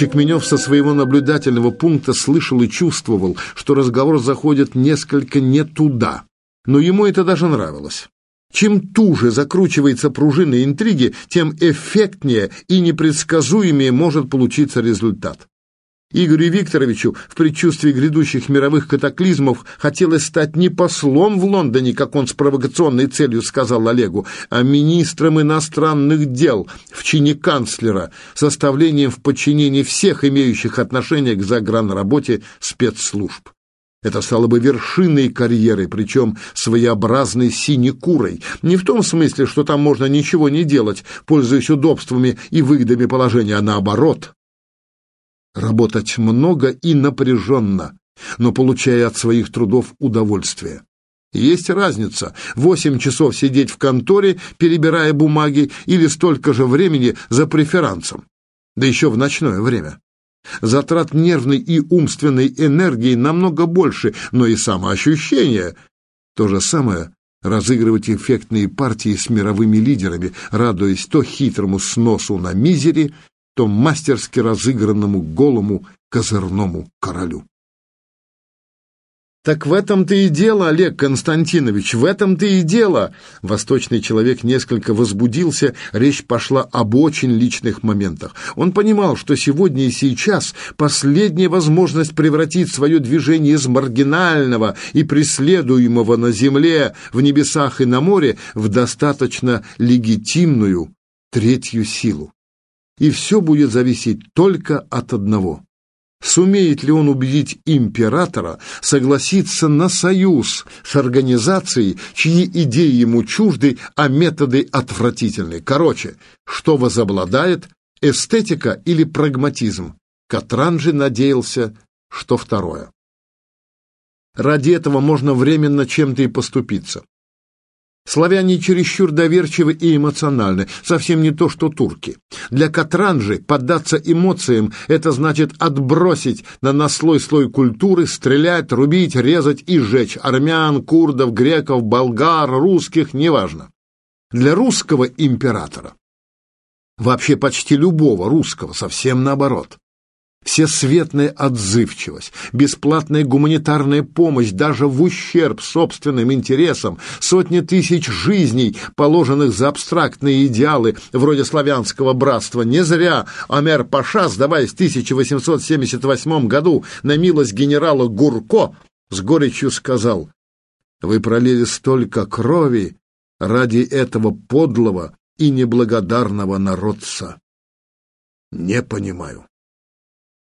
Чекменев со своего наблюдательного пункта слышал и чувствовал, что разговор заходит несколько не туда. Но ему это даже нравилось. Чем туже закручивается пружина интриги, тем эффектнее и непредсказуемее может получиться результат. Игорю Викторовичу в предчувствии грядущих мировых катаклизмов хотелось стать не послом в Лондоне, как он с провокационной целью сказал Олегу, а министром иностранных дел в чине канцлера, составлением в подчинении всех имеющих отношение к загранработе спецслужб. Это стало бы вершиной карьеры, причем своеобразной синекурой. Не в том смысле, что там можно ничего не делать, пользуясь удобствами и выгодами положения, а наоборот. Работать много и напряженно, но получая от своих трудов удовольствие. Есть разница – восемь часов сидеть в конторе, перебирая бумаги, или столько же времени за преферансом, да еще в ночное время. Затрат нервной и умственной энергии намного больше, но и самоощущение. То же самое разыгрывать эффектные партии с мировыми лидерами, радуясь то хитрому сносу на мизере, то мастерски разыгранному голому козырному королю. «Так в этом-то и дело, Олег Константинович, в этом-то и дело!» Восточный человек несколько возбудился, речь пошла об очень личных моментах. Он понимал, что сегодня и сейчас последняя возможность превратить свое движение из маргинального и преследуемого на земле, в небесах и на море в достаточно легитимную третью силу. И все будет зависеть только от одного Сумеет ли он убедить императора согласиться на союз с организацией, чьи идеи ему чужды, а методы отвратительны? Короче, что возобладает, эстетика или прагматизм? Катран же надеялся, что второе. Ради этого можно временно чем-то и поступиться. Славяне чересчур доверчивы и эмоциональны, совсем не то, что турки. Для Катранжи поддаться эмоциям – это значит отбросить на наслой слой культуры, стрелять, рубить, резать и сжечь армян, курдов, греков, болгар, русских, неважно. Для русского императора, вообще почти любого русского, совсем наоборот. Всесветная отзывчивость, бесплатная гуманитарная помощь даже в ущерб собственным интересам, сотни тысяч жизней, положенных за абстрактные идеалы вроде славянского братства. Не зря Амер Паша, сдаваясь в 1878 году на милость генерала Гурко, с горечью сказал «Вы пролили столько крови ради этого подлого и неблагодарного народца». Не понимаю.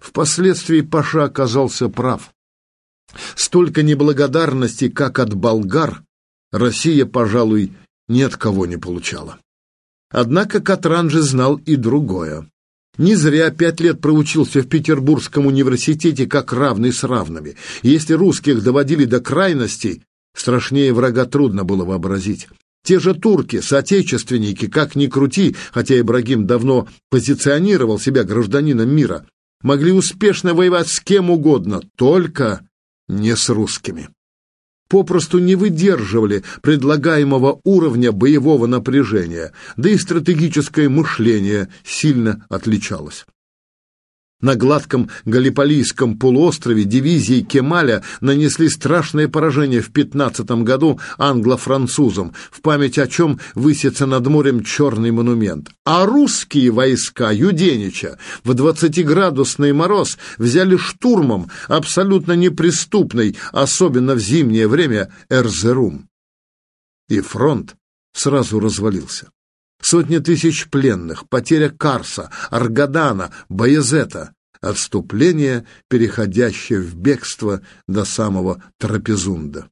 Впоследствии Паша оказался прав. Столько неблагодарности, как от болгар, Россия, пожалуй, ни от кого не получала. Однако Катранжи знал и другое. Не зря пять лет проучился в Петербургском университете как равный с равными. Если русских доводили до крайностей, страшнее врага трудно было вообразить. Те же турки, соотечественники, как ни крути, хотя Ибрагим давно позиционировал себя гражданином мира, могли успешно воевать с кем угодно, только не с русскими. Попросту не выдерживали предлагаемого уровня боевого напряжения, да и стратегическое мышление сильно отличалось. На гладком Галиполийском полуострове дивизии Кемаля нанесли страшное поражение в 15 году англо-французам, в память о чем высится над морем черный монумент. А русские войска Юденича в 20-градусный мороз взяли штурмом абсолютно неприступный, особенно в зимнее время, Эрзерум. И фронт сразу развалился. Сотни тысяч пленных, потеря Карса, Аргадана, Баязета, отступление, переходящее в бегство до самого Трапезунда.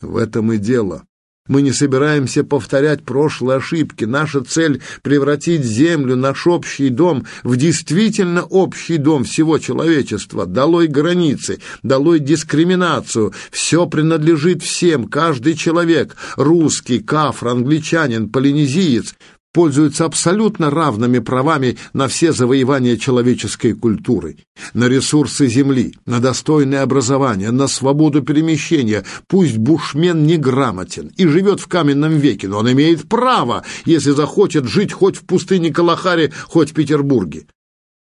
В этом и дело. Мы не собираемся повторять прошлые ошибки. Наша цель — превратить Землю, наш общий дом, в действительно общий дом всего человечества. Долой границы, долой дискриминацию. Все принадлежит всем, каждый человек — русский, кафр, англичанин, полинезиец пользуются абсолютно равными правами на все завоевания человеческой культуры, на ресурсы земли, на достойное образование, на свободу перемещения. Пусть бушмен неграмотен и живет в каменном веке, но он имеет право, если захочет жить хоть в пустыне Калахаре, хоть в Петербурге.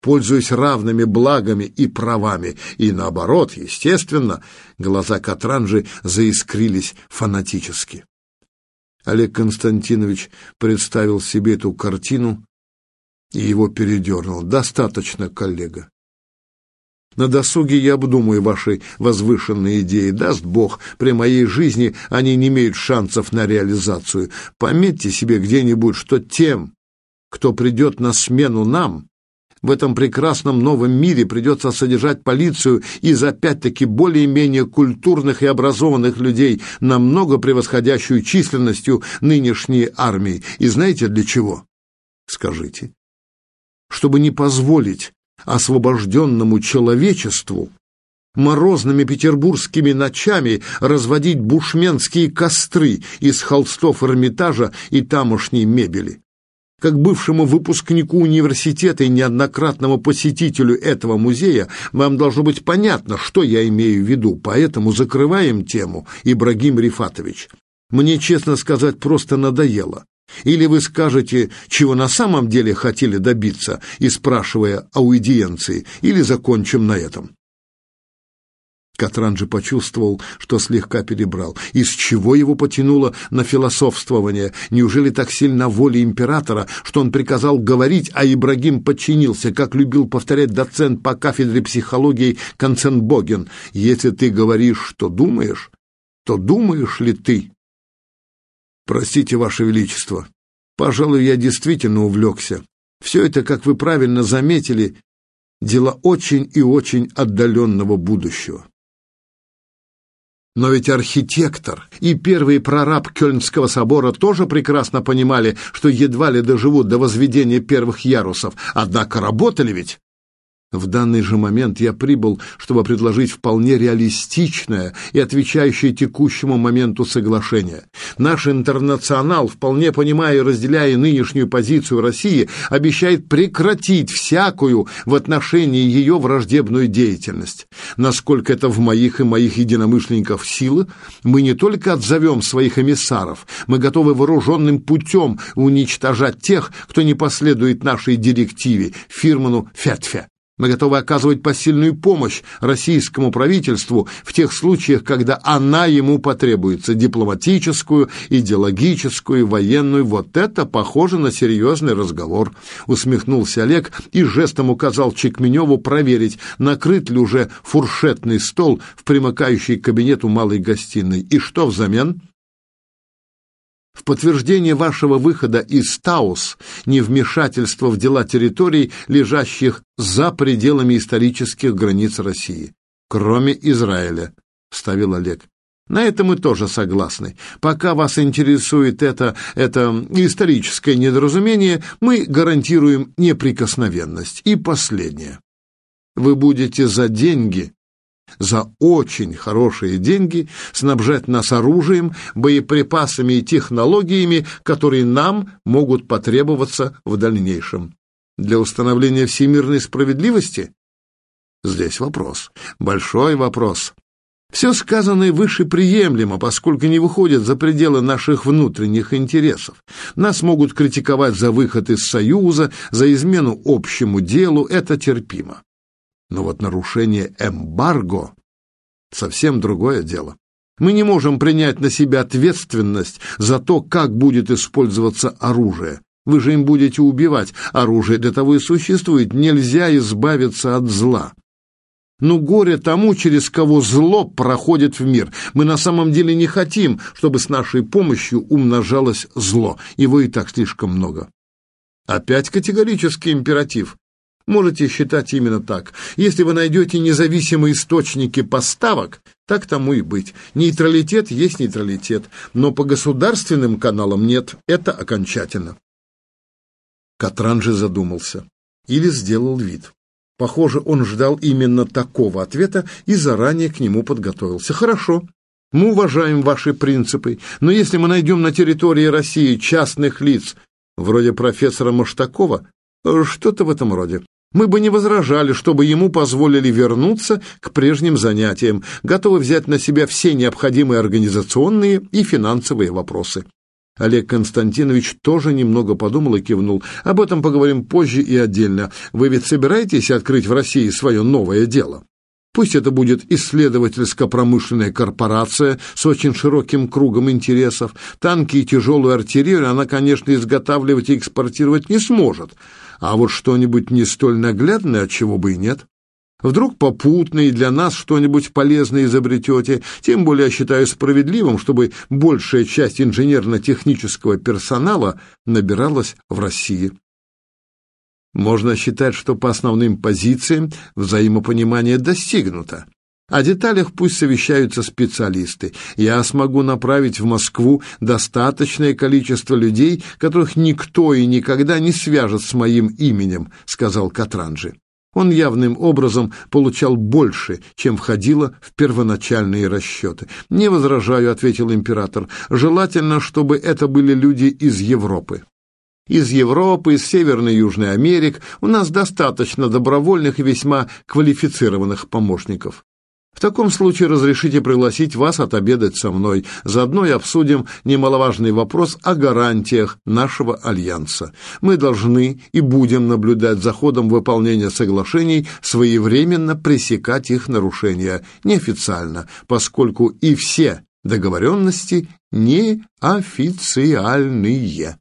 пользуясь равными благами и правами. И наоборот, естественно, глаза Катранжи заискрились фанатически. Олег Константинович представил себе эту картину, и его передернул. «Достаточно, коллега. На досуге я обдумаю ваши возвышенные идеи. Даст Бог, при моей жизни они не имеют шансов на реализацию. Пометьте себе где-нибудь, что тем, кто придет на смену нам, в этом прекрасном новом мире придется содержать полицию из опять-таки более-менее культурных и образованных людей, намного превосходящую численностью нынешней армии. И знаете для чего? Скажите. Чтобы не позволить освобожденному человечеству морозными петербургскими ночами разводить бушменские костры из холстов Эрмитажа и тамошней мебели. Как бывшему выпускнику университета и неоднократному посетителю этого музея вам должно быть понятно, что я имею в виду, поэтому закрываем тему, Ибрагим Рифатович. Мне, честно сказать, просто надоело. Или вы скажете, чего на самом деле хотели добиться, и спрашивая аудиенции, или закончим на этом. Катранджи почувствовал, что слегка перебрал. Из чего его потянуло на философствование? Неужели так сильно воля императора, что он приказал говорить, а Ибрагим подчинился, как любил повторять доцент по кафедре психологии Конценбоген? Если ты говоришь, что думаешь, то думаешь ли ты? Простите, Ваше Величество, пожалуй, я действительно увлекся. Все это, как вы правильно заметили, дело очень и очень отдаленного будущего. Но ведь архитектор и первый прораб Кёльнского собора тоже прекрасно понимали, что едва ли доживут до возведения первых ярусов, однако работали ведь. В данный же момент я прибыл, чтобы предложить вполне реалистичное и отвечающее текущему моменту соглашение. Наш интернационал, вполне понимая и разделяя нынешнюю позицию России, обещает прекратить всякую в отношении ее враждебную деятельность. Насколько это в моих и моих единомышленников силы, мы не только отзовем своих эмиссаров, мы готовы вооруженным путем уничтожать тех, кто не последует нашей директиве, фирману Фетфе. Мы готовы оказывать посильную помощь российскому правительству в тех случаях, когда она ему потребуется, дипломатическую, идеологическую, военную. Вот это похоже на серьезный разговор. Усмехнулся Олег и жестом указал Чекменеву проверить, накрыт ли уже фуршетный стол в примыкающей к кабинету малой гостиной. И что взамен? В подтверждение вашего выхода из Таус, невмешательства в дела территорий, лежащих за пределами исторических границ России, кроме Израиля, ставил Олег. На это мы тоже согласны. Пока вас интересует это, это историческое недоразумение, мы гарантируем неприкосновенность. И последнее. Вы будете за деньги за очень хорошие деньги снабжать нас оружием, боеприпасами и технологиями, которые нам могут потребоваться в дальнейшем. Для установления всемирной справедливости? Здесь вопрос. Большой вопрос. Все сказанное выше приемлемо, поскольку не выходит за пределы наших внутренних интересов. Нас могут критиковать за выход из Союза, за измену общему делу, это терпимо. Но вот нарушение эмбарго — совсем другое дело. Мы не можем принять на себя ответственность за то, как будет использоваться оружие. Вы же им будете убивать. Оружие для того и существует. Нельзя избавиться от зла. Но горе тому, через кого зло проходит в мир. Мы на самом деле не хотим, чтобы с нашей помощью умножалось зло. Его и так слишком много. Опять категорический императив. Можете считать именно так. Если вы найдете независимые источники поставок, так тому и быть. Нейтралитет есть нейтралитет, но по государственным каналам нет. Это окончательно. Катран же задумался. Или сделал вид. Похоже, он ждал именно такого ответа и заранее к нему подготовился. Хорошо, мы уважаем ваши принципы, но если мы найдем на территории России частных лиц, вроде профессора Маштакова, что-то в этом роде, мы бы не возражали, чтобы ему позволили вернуться к прежним занятиям, готовы взять на себя все необходимые организационные и финансовые вопросы. Олег Константинович тоже немного подумал и кивнул. «Об этом поговорим позже и отдельно. Вы ведь собираетесь открыть в России свое новое дело?» Пусть это будет исследовательско-промышленная корпорация с очень широким кругом интересов. Танки и тяжелую артиллерию она, конечно, изготавливать и экспортировать не сможет. А вот что-нибудь не столь наглядное, от чего бы и нет. Вдруг попутно и для нас что-нибудь полезное изобретете, тем более я считаю справедливым, чтобы большая часть инженерно-технического персонала набиралась в России. Можно считать, что по основным позициям взаимопонимание достигнуто. О деталях пусть совещаются специалисты. Я смогу направить в Москву достаточное количество людей, которых никто и никогда не свяжет с моим именем, сказал Катранджи. Он явным образом получал больше, чем входило в первоначальные расчеты. «Не возражаю», — ответил император. «Желательно, чтобы это были люди из Европы». Из Европы, из Северной и Южной Америки у нас достаточно добровольных и весьма квалифицированных помощников. В таком случае разрешите пригласить вас отобедать со мной. Заодно и обсудим немаловажный вопрос о гарантиях нашего альянса. Мы должны и будем наблюдать за ходом выполнения соглашений, своевременно пресекать их нарушения, неофициально, поскольку и все договоренности неофициальные.